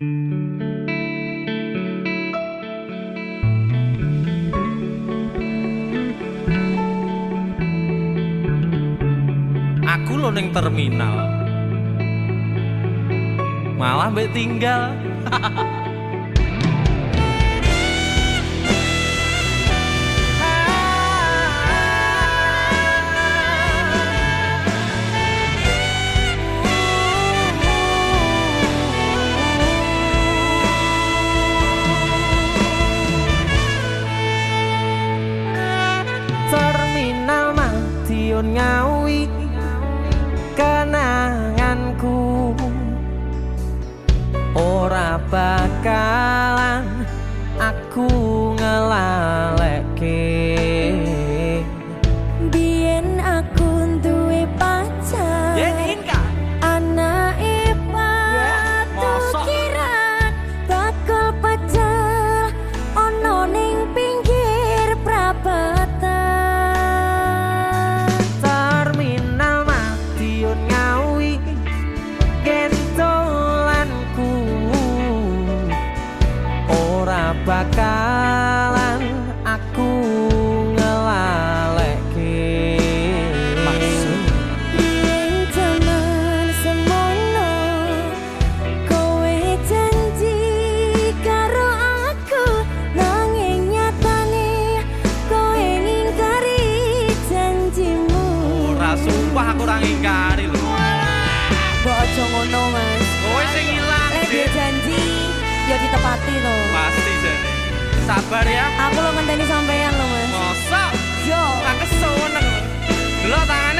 Aku lo ning terminal. Malah mbek tinggal. ngôn ngáo ý ngingkari janjimu. Ora sumpah aku ora ngingkari lho. Mbok aja ngono Mas. Kowe sing ilang Lek janji ya ditepati to jane sabar ya. Aku lo ngenteni sampean lo Mas. Mosok Yo. Tak keseneng lho tangan